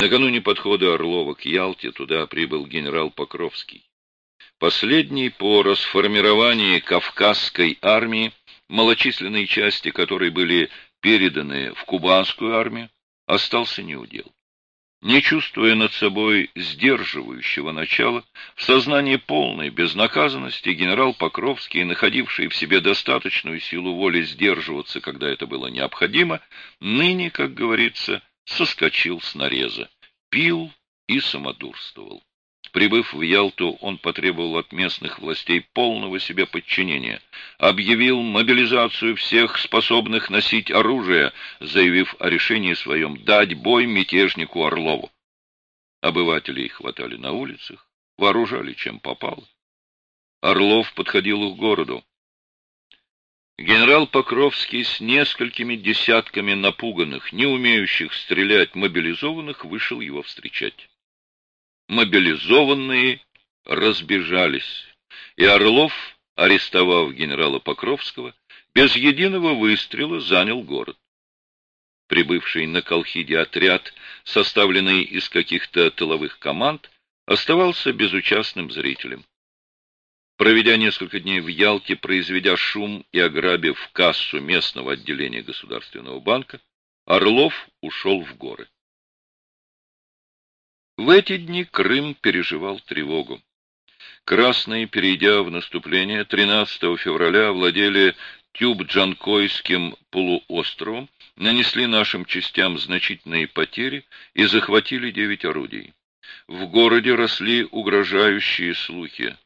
Накануне подхода Орлова к Ялте туда прибыл генерал Покровский. Последний по расформировании Кавказской армии, малочисленные части которой были переданы в кубанскую армию, остался неудел. Не чувствуя над собой сдерживающего начала, в сознании полной безнаказанности генерал Покровский, находивший в себе достаточную силу воли сдерживаться, когда это было необходимо, ныне, как говорится, соскочил с нареза, пил и самодурствовал. Прибыв в Ялту, он потребовал от местных властей полного себе подчинения, объявил мобилизацию всех способных носить оружие, заявив о решении своем дать бой мятежнику Орлову. Обывателей хватали на улицах, вооружали чем попало. Орлов подходил к городу. Генерал Покровский с несколькими десятками напуганных, не умеющих стрелять мобилизованных, вышел его встречать мобилизованные разбежались, и Орлов, арестовав генерала Покровского, без единого выстрела занял город. Прибывший на Колхиде отряд, составленный из каких-то тыловых команд, оставался безучастным зрителем. Проведя несколько дней в Ялте, произведя шум и ограбив кассу местного отделения Государственного банка, Орлов ушел в горы. В эти дни Крым переживал тревогу. Красные, перейдя в наступление, 13 февраля овладели Тюб-Джанкойским полуостровом, нанесли нашим частям значительные потери и захватили девять орудий. В городе росли угрожающие слухи.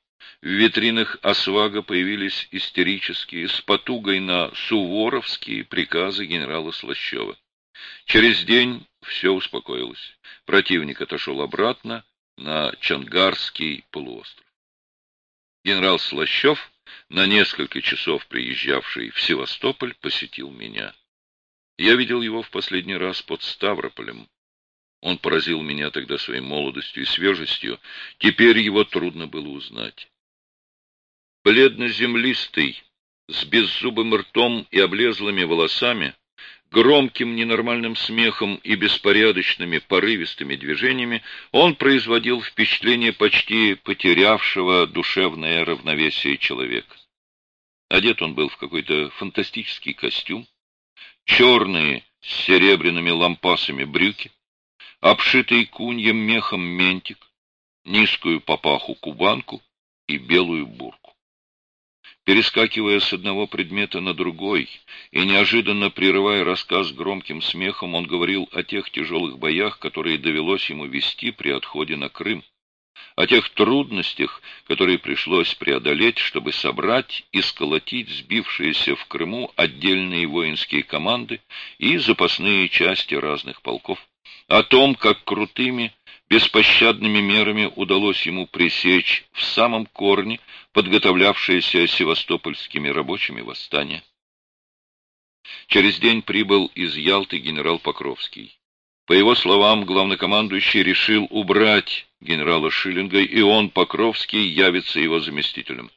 В витринах Освага появились истерические, с потугой на суворовские приказы генерала Слащева. Через день все успокоилось. Противник отошел обратно на Чангарский полуостров. Генерал Слащев, на несколько часов приезжавший в Севастополь, посетил меня. Я видел его в последний раз под Ставрополем. Он поразил меня тогда своей молодостью и свежестью, теперь его трудно было узнать. Бледно-землистый, с беззубым ртом и облезлыми волосами, Громким ненормальным смехом и беспорядочными порывистыми движениями он производил впечатление почти потерявшего душевное равновесие человека. Одет он был в какой-то фантастический костюм, черные с серебряными лампасами брюки, обшитый куньем мехом ментик, низкую папаху кубанку и белую бурку перескакивая с одного предмета на другой и неожиданно прерывая рассказ громким смехом, он говорил о тех тяжелых боях, которые довелось ему вести при отходе на Крым, о тех трудностях, которые пришлось преодолеть, чтобы собрать и сколотить сбившиеся в Крыму отдельные воинские команды и запасные части разных полков, о том, как крутыми беспощадными мерами удалось ему пресечь в самом корне подготовлявшееся севастопольскими рабочими восстание. Через день прибыл из Ялты генерал Покровский. По его словам, главнокомандующий решил убрать генерала Шиллинга, и он, Покровский, явится его заместителем.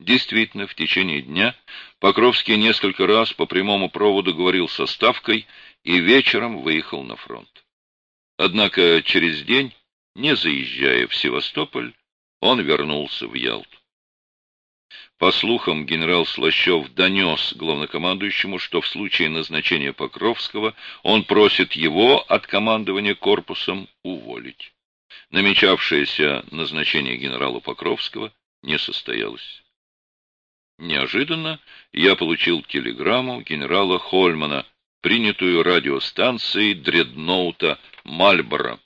Действительно, в течение дня Покровский несколько раз по прямому проводу говорил со Ставкой и вечером выехал на фронт. Однако через день, не заезжая в Севастополь, он вернулся в Ялту. По слухам, генерал Слащев донес главнокомандующему, что в случае назначения Покровского он просит его от командования корпусом уволить. Намечавшееся назначение генерала Покровского не состоялось. Неожиданно я получил телеграмму генерала Хольмана, принятую радиостанцией дредноута Мальборо.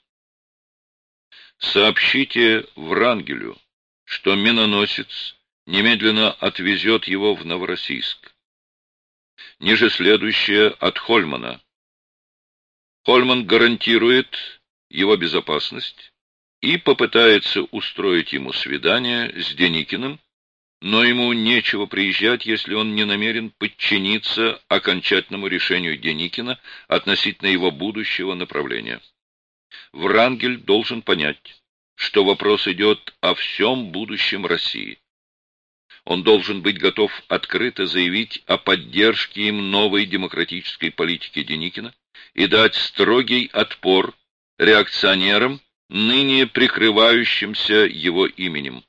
Сообщите Врангелю, что миноносец немедленно отвезет его в Новороссийск. Ниже следующее от Хольмана. Хольман гарантирует его безопасность и попытается устроить ему свидание с Деникиным, но ему нечего приезжать, если он не намерен подчиниться окончательному решению Деникина относительно его будущего направления. Врангель должен понять, что вопрос идет о всем будущем России. Он должен быть готов открыто заявить о поддержке им новой демократической политики Деникина и дать строгий отпор реакционером, ныне прикрывающимся его именем.